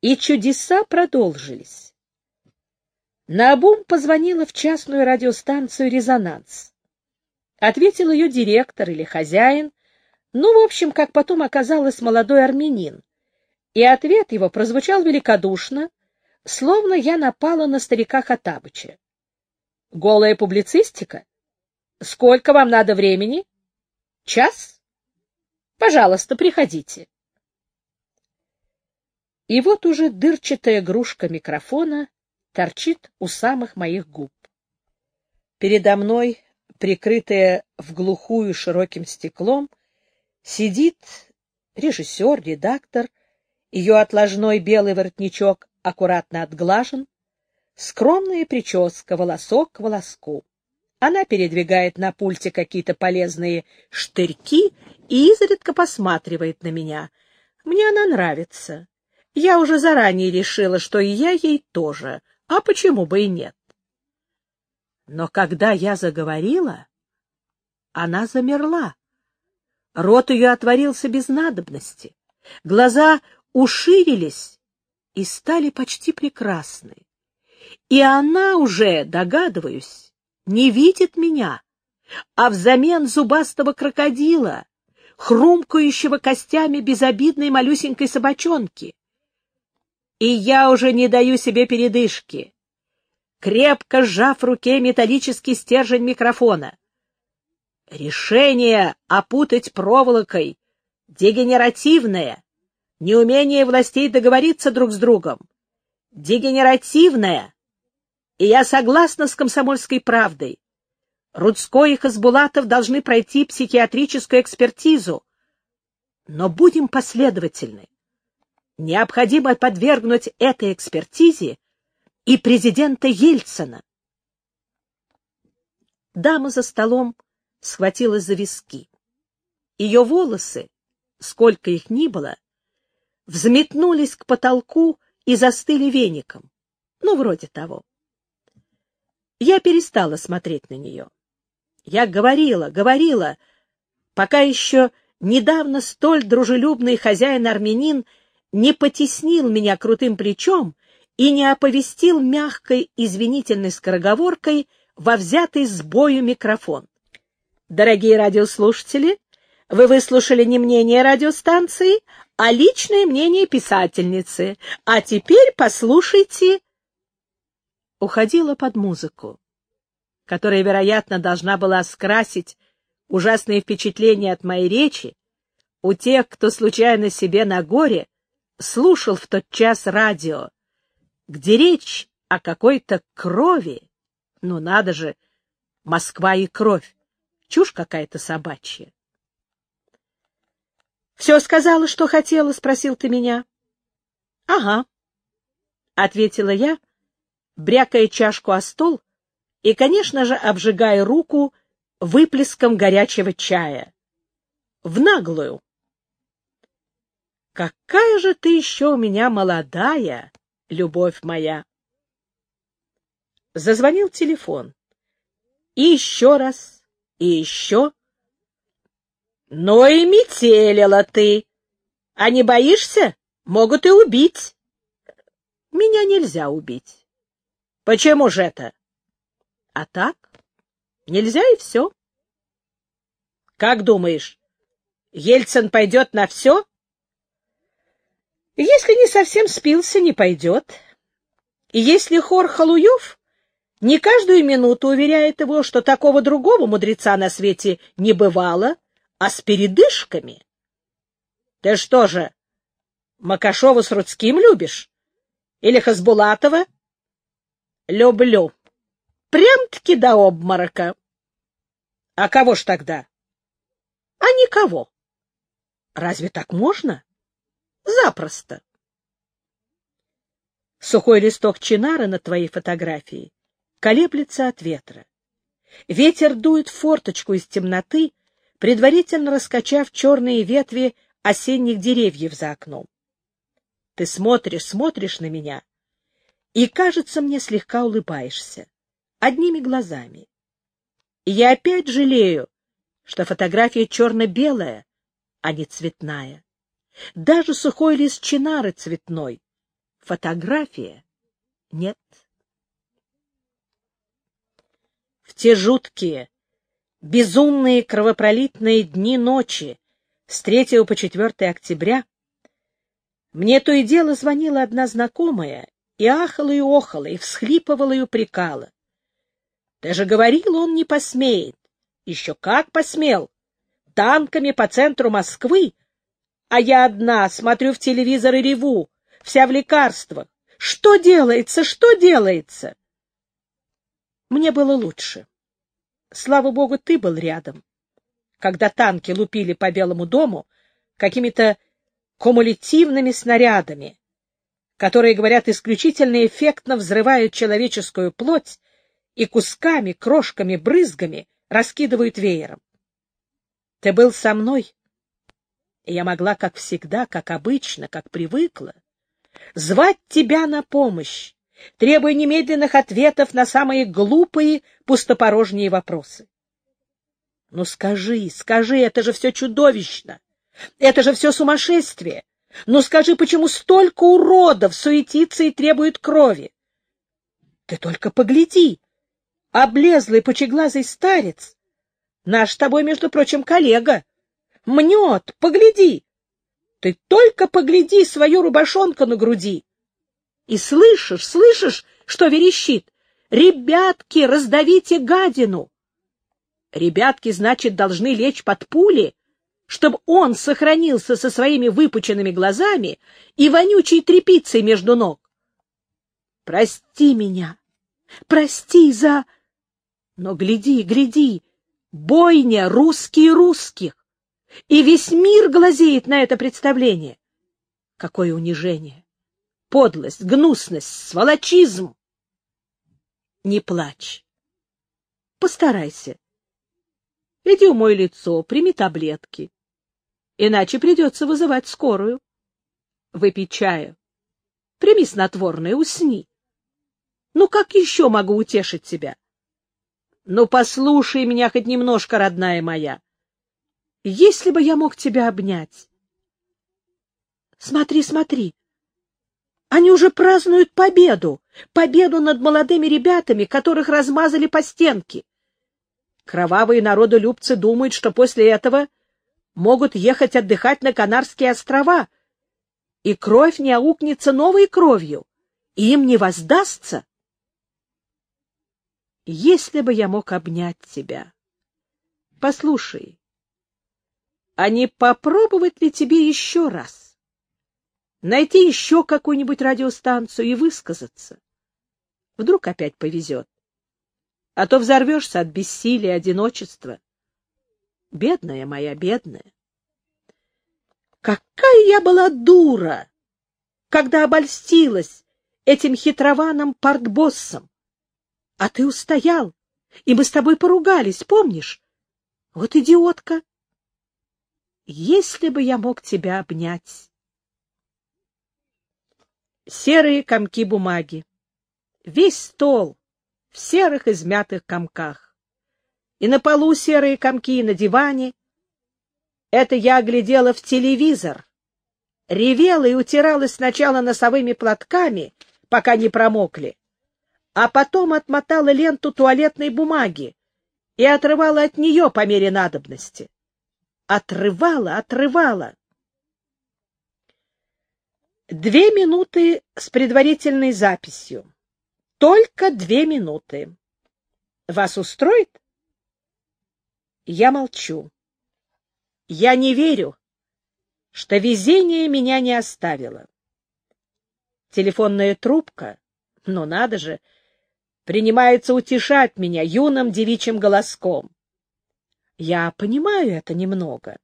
И чудеса продолжились. Наобум позвонила в частную радиостанцию «Резонанс». Ответил ее директор или хозяин, ну, в общем, как потом оказалось, молодой армянин. И ответ его прозвучал великодушно, словно я напала на старика Хатабыча. Голая публицистика? Сколько вам надо времени? Час? Пожалуйста, приходите. И вот уже дырчатая игрушка микрофона торчит у самых моих губ. Передо мной, прикрытая в глухую широким стеклом, сидит режиссер, редактор, ее отложной белый воротничок аккуратно отглажен, скромная прическа, волосок к волоску. Она передвигает на пульте какие-то полезные штырьки и изредка посматривает на меня. Мне она нравится. Я уже заранее решила, что и я ей тоже, а почему бы и нет. Но когда я заговорила, она замерла. Рот ее отворился без надобности, глаза уширились и стали почти прекрасны. И она уже, догадываюсь, не видит меня, а взамен зубастого крокодила, хрумкающего костями безобидной малюсенькой собачонки. И я уже не даю себе передышки, крепко сжав в руке металлический стержень микрофона. Решение опутать проволокой дегенеративное, неумение властей договориться друг с другом, дегенеративное, и я согласна с комсомольской правдой. Рудской и Хасбулатов должны пройти психиатрическую экспертизу. Но будем последовательны. Необходимо подвергнуть этой экспертизе и президента Ельцина. Дама за столом схватилась за виски. Ее волосы, сколько их ни было, взметнулись к потолку и застыли веником. Ну, вроде того. Я перестала смотреть на нее. Я говорила, говорила, пока еще недавно столь дружелюбный хозяин-армянин не потеснил меня крутым плечом и не оповестил мягкой извинительной скороговоркой во взятый с бою микрофон. Дорогие радиослушатели, вы выслушали не мнение радиостанции, а личное мнение писательницы. А теперь послушайте уходила под музыку, которая, вероятно, должна была скрасить ужасные впечатления от моей речи у тех, кто случайно себе на горе слушал в тот час радио, где речь о какой-то крови. Ну, надо же, Москва и кровь. Чушь какая-то собачья. — Все сказала, что хотела? — спросил ты меня. — Ага, — ответила я, брякая чашку о стол и, конечно же, обжигая руку выплеском горячего чая. В наглую. «Какая же ты еще у меня молодая, любовь моя!» Зазвонил телефон. И еще раз, и еще. «Ну и метелила ты! А не боишься? Могут и убить!» «Меня нельзя убить. Почему же это? А так? Нельзя и все. Как думаешь, Ельцин пойдет на все? Если не совсем спился, не пойдет. И если хор Халуев не каждую минуту уверяет его, что такого другого мудреца на свете не бывало, а с передышками. Ты что же, Макашова с Рудским любишь? Или Хасбулатова? Люблю. Прям-таки до обморока. А кого ж тогда? А никого. Разве так можно? Запросто. Сухой листок чинара на твоей фотографии колеблется от ветра. Ветер дует форточку из темноты, предварительно раскачав черные ветви осенних деревьев за окном. Ты смотришь, смотришь на меня, и, кажется, мне слегка улыбаешься, одними глазами. И я опять жалею, что фотография черно-белая, а не цветная. Даже сухой лист чинары цветной, Фотография? Нет. В те жуткие, безумные кровопролитные дни ночи с 3 по 4 октября мне то и дело звонила одна знакомая и ахала и охала, и всхлипывала и упрекала. Ты же говорил, он не посмеет. Еще как посмел. Танками по центру Москвы. А я одна смотрю в телевизор и реву, вся в лекарствах. Что делается, что делается? Мне было лучше. Слава богу, ты был рядом. Когда танки лупили по Белому дому какими-то кумулятивными снарядами, которые, говорят, исключительно эффектно взрывают человеческую плоть и кусками, крошками, брызгами раскидывают веером. Ты был со мной, и я могла, как всегда, как обычно, как привыкла, звать тебя на помощь, требуя немедленных ответов на самые глупые, пустопорожние вопросы. Ну скажи, скажи, это же все чудовищно, это же все сумасшествие. Ну скажи, почему столько уродов суетится и требует крови? Ты только погляди, облезлый пучеглазый старец, наш с тобой, между прочим, коллега, мнет, погляди. Ты только погляди свою рубашонку на груди. И слышишь, слышишь, что верещит? Ребятки, раздавите гадину! Ребятки, значит, должны лечь под пули, чтобы он сохранился со своими выпученными глазами и вонючей тряпицей между ног. Прости меня, прости за... Но гляди, гляди, бойня русские русских, и весь мир глазеет на это представление. Какое унижение, подлость, гнусность, сволочизм! Не плачь. Постарайся. Иди умой лицо, прими таблетки. Иначе придется вызывать скорую. Выпей чаю. Прими снотворное, усни. Ну, как еще могу утешить тебя? Ну, послушай меня хоть немножко, родная моя. Если бы я мог тебя обнять. Смотри, смотри. Они уже празднуют победу. Победу над молодыми ребятами, которых размазали по стенке. Кровавые народолюбцы думают, что после этого могут ехать отдыхать на Канарские острова, и кровь не аукнется новой кровью, и им не воздастся если бы я мог обнять тебя. Послушай, а не попробовать ли тебе еще раз? Найти еще какую-нибудь радиостанцию и высказаться? Вдруг опять повезет. А то взорвешься от бессилия, одиночества. Бедная моя, бедная. Какая я была дура, когда обольстилась этим хитрованным партбоссом! А ты устоял, и мы с тобой поругались, помнишь? Вот идиотка! Если бы я мог тебя обнять! Серые комки бумаги. Весь стол в серых измятых комках. И на полу серые комки, и на диване. Это я глядела в телевизор. Ревела и утиралась сначала носовыми платками, пока не промокли, а потом отмотала ленту туалетной бумаги и отрывала от нее по мере надобности. Отрывала, отрывала. Две минуты с предварительной записью. Только две минуты. Вас устроит? Я молчу. Я не верю, что везение меня не оставило. Телефонная трубка, ну надо же, принимается утешать меня юным девичьим голоском. Я понимаю это немного,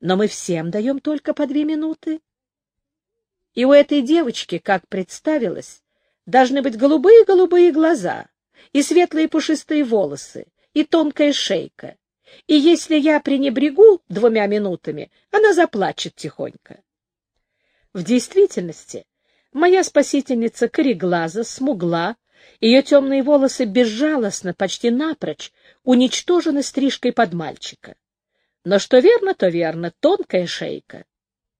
но мы всем даем только по две минуты. И у этой девочки, как представилось, должны быть голубые-голубые глаза и светлые пушистые волосы, и тонкая шейка. И если я пренебрегу двумя минутами, она заплачет тихонько. В действительности, моя спасительница кореглаза, смугла, ее темные волосы безжалостно, почти напрочь, уничтожены стрижкой под мальчика. Но что верно, то верно, тонкая шейка.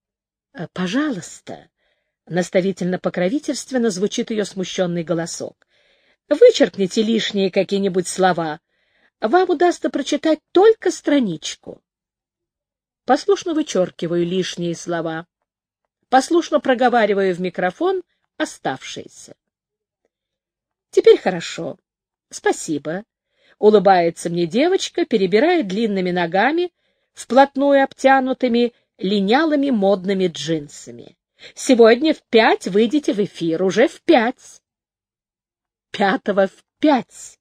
— Пожалуйста, Наставительно-покровительственно звучит ее смущенный голосок. Вычеркните лишние какие-нибудь слова. Вам удастся прочитать только страничку. Послушно вычеркиваю лишние слова. Послушно проговариваю в микрофон оставшиеся. Теперь хорошо. Спасибо. Улыбается мне девочка, перебирая длинными ногами, вплотную обтянутыми линялыми модными джинсами. Сегодня в пять выйдете в эфир, уже в пять. Пятого в пять.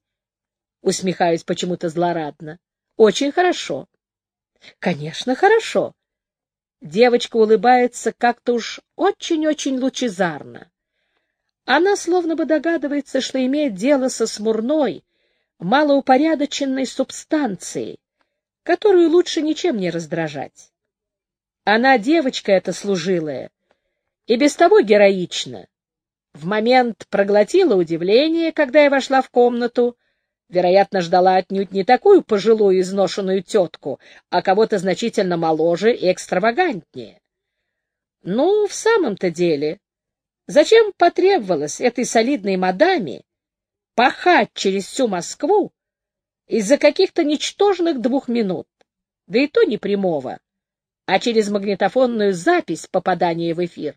Усмехаюсь почему-то злорадно. Очень хорошо. Конечно, хорошо. Девочка улыбается как-то уж очень-очень лучезарно. Она словно бы догадывается, что имеет дело со смурной, малоупорядоченной субстанцией, которую лучше ничем не раздражать. Она девочка эта служилая, и без того героична. В момент проглотила удивление, когда я вошла в комнату, вероятно, ждала отнюдь не такую пожилую изношенную тетку, а кого-то значительно моложе и экстравагантнее. Ну, в самом-то деле, зачем потребовалось этой солидной мадаме пахать через всю Москву из-за каких-то ничтожных двух минут, да и то не прямого, а через магнитофонную запись попадания в эфир?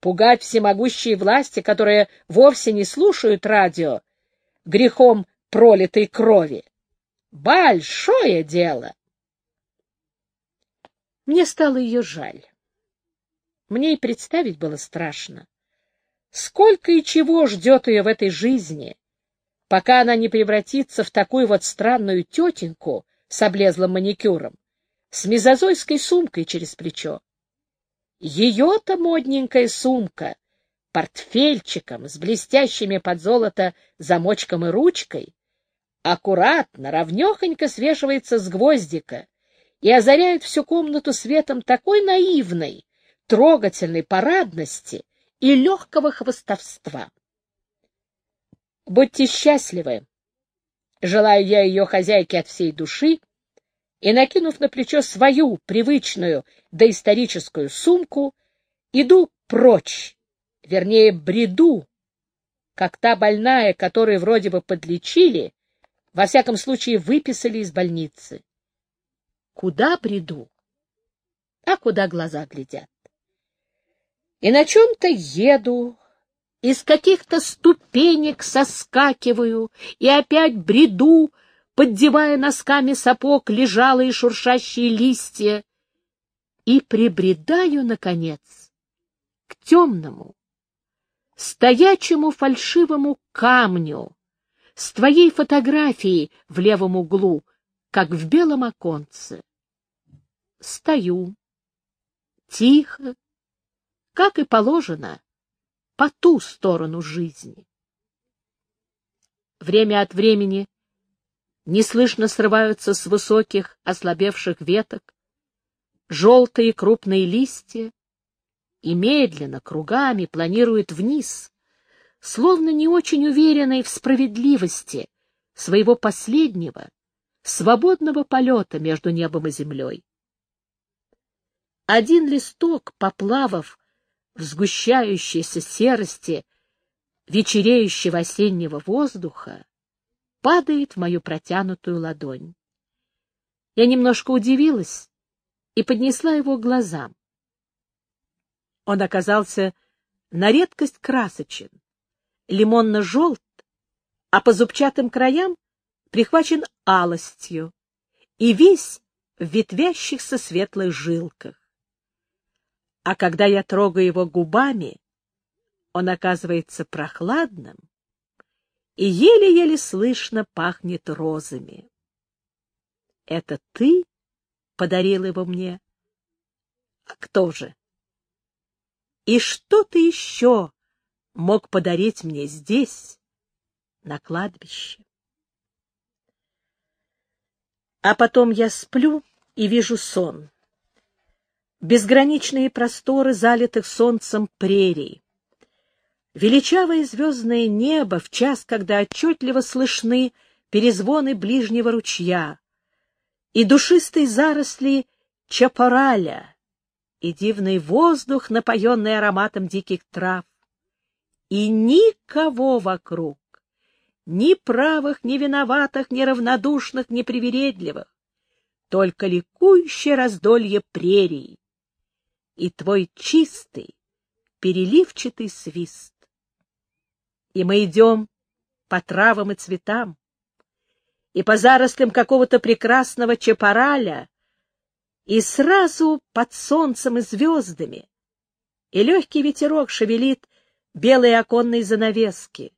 Пугать всемогущие власти, которые вовсе не слушают радио, грехом пролитой крови. Большое дело! Мне стало ее жаль. Мне и представить было страшно. Сколько и чего ждет ее в этой жизни, пока она не превратится в такую вот странную тетеньку с облезлым маникюром, с мезозойской сумкой через плечо. Ее-то модненькая сумка, портфельчиком с блестящими под золото замочком и ручкой, аккуратно, ровнехонько свешивается с гвоздика и озаряет всю комнату светом такой наивной, трогательной парадности и легкого хвостовства. Будьте счастливы! Желаю я ее хозяйке от всей души, и, накинув на плечо свою привычную доисторическую сумку, иду прочь, вернее, бреду, как та больная, которую вроде бы подлечили, во всяком случае, выписали из больницы. Куда приду? А куда глаза глядят? И на чем-то еду, из каких-то ступенек соскакиваю и опять бреду, поддевая носками сапог лежалые шуршащие листья, и прибредаю, наконец, к темному, стоячему фальшивому камню, с твоей фотографией в левом углу, как в белом оконце. Стою, тихо, как и положено, по ту сторону жизни. Время от времени неслышно срываются с высоких ослабевших веток желтые крупные листья и медленно, кругами планируют вниз, словно не очень уверенной в справедливости своего последнего, свободного полета между небом и землей. Один листок, поплавав в сгущающейся серости вечереющего осеннего воздуха, падает в мою протянутую ладонь. Я немножко удивилась и поднесла его к глазам. Он оказался на редкость красочен, лимонно-желт, а по зубчатым краям прихвачен алостью и весь в ветвящихся светлых жилках. А когда я трогаю его губами, он оказывается прохладным и еле-еле слышно пахнет розами. Это ты подарил его мне? А кто же? И что ты еще мог подарить мне здесь, на кладбище. А потом я сплю и вижу сон. Безграничные просторы залитых солнцем прерий. Величавое звездное небо в час, когда отчетливо слышны перезвоны ближнего ручья и душистые заросли чапораля, и дивный воздух, напоенный ароматом диких трав, и никого вокруг, ни правых, ни виноватых, ни равнодушных, ни привередливых, только ликующее раздолье прерий и твой чистый, переливчатый свист. И мы идем по травам и цветам, и по зарослям какого-то прекрасного чапараля, и сразу под солнцем и звездами, и легкий ветерок шевелит белые оконные занавески,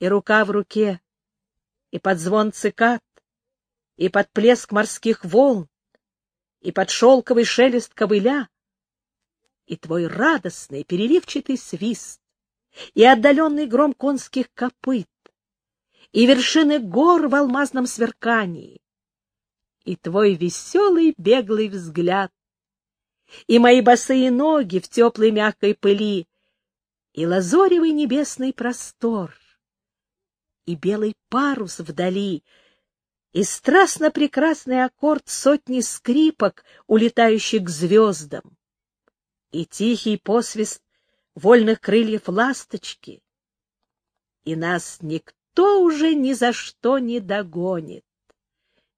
и рука в руке, и под звон цикад, и под плеск морских волн, и под шелковый шелест ковыля, и твой радостный переливчатый свист, и отдаленный гром конских копыт, и вершины гор в алмазном сверкании, и твой веселый беглый взгляд, и мои босые ноги в теплой мягкой пыли, и лазоревый небесный простор, и белый парус вдали, и страстно прекрасный аккорд сотни скрипок, улетающих к звездам, и тихий посвист вольных крыльев ласточки. И нас никто уже ни за что не догонит.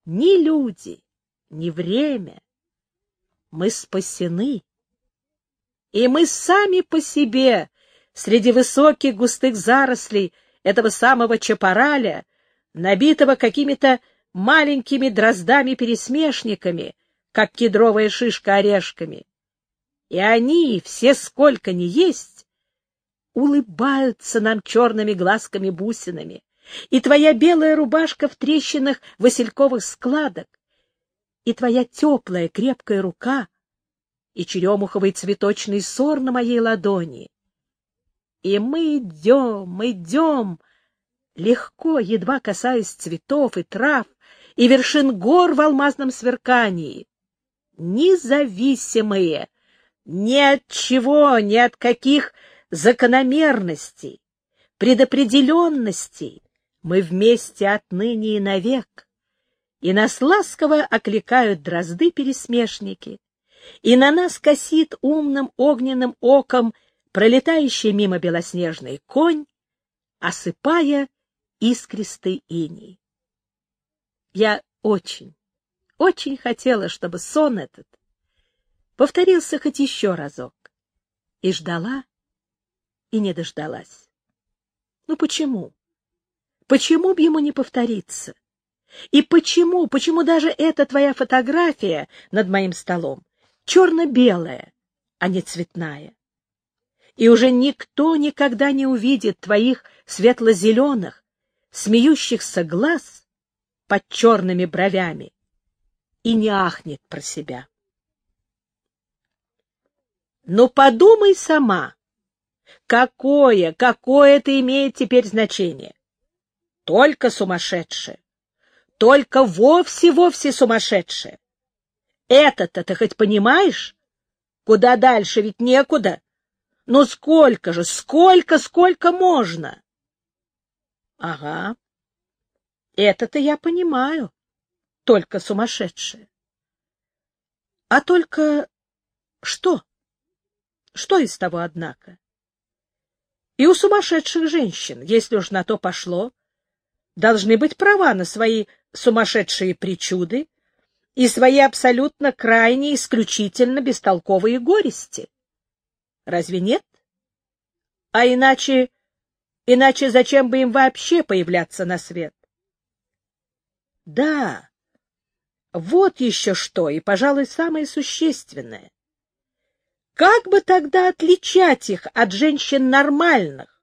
Ни люди, ни время. Мы спасены. И мы сами по себе, среди высоких густых зарослей этого самого чапараля, набитого какими-то маленькими дроздами-пересмешниками, как кедровая шишка орешками. И они, все сколько ни есть, улыбаются нам черными глазками-бусинами, и твоя белая рубашка в трещинах васильковых складок, и твоя теплая крепкая рука, и черемуховый цветочный сор на моей ладони. И мы идем, идем, легко, едва касаясь цветов и трав, и вершин гор в алмазном сверкании. Независимые, ни от чего, ни от каких закономерностей, предопределенностей, мы вместе отныне и навек, и нас ласково окликают дрозды-пересмешники, и на нас косит умным огненным оком пролетающий мимо белоснежный конь, осыпая искристый иней. Я очень, очень хотела, чтобы сон этот повторился хоть еще разок. И ждала, и не дождалась. Ну почему? Почему б ему не повториться? И почему, почему даже эта твоя фотография над моим столом черно-белая, а не цветная? И уже никто никогда не увидит твоих светло-зеленых, смеющихся глаз под черными бровями и не ахнет про себя. Но подумай сама, какое, какое это имеет теперь значение? Только сумасшедшее, только вовсе-вовсе сумасшедшее. Это-то ты хоть понимаешь? Куда дальше, ведь некуда. Ну сколько же, сколько, сколько можно? Ага, это-то я понимаю, только сумасшедшие. А только что? Что из того, однако? И у сумасшедших женщин, если уж на то пошло, должны быть права на свои сумасшедшие причуды и свои абсолютно крайне исключительно бестолковые горести. Разве нет? А иначе... Иначе зачем бы им вообще появляться на свет? Да, вот еще что, и, пожалуй, самое существенное. Как бы тогда отличать их от женщин нормальных,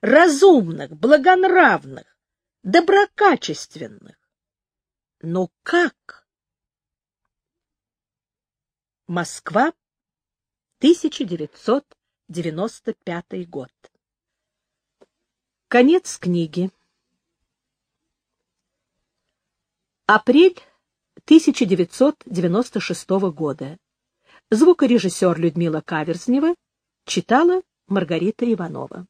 разумных, благонравных, доброкачественных? Ну как? Москва, 1995 год. Конец книги. Апрель 1996 года. Звукорежиссер Людмила Каверзнева читала Маргарита Иванова.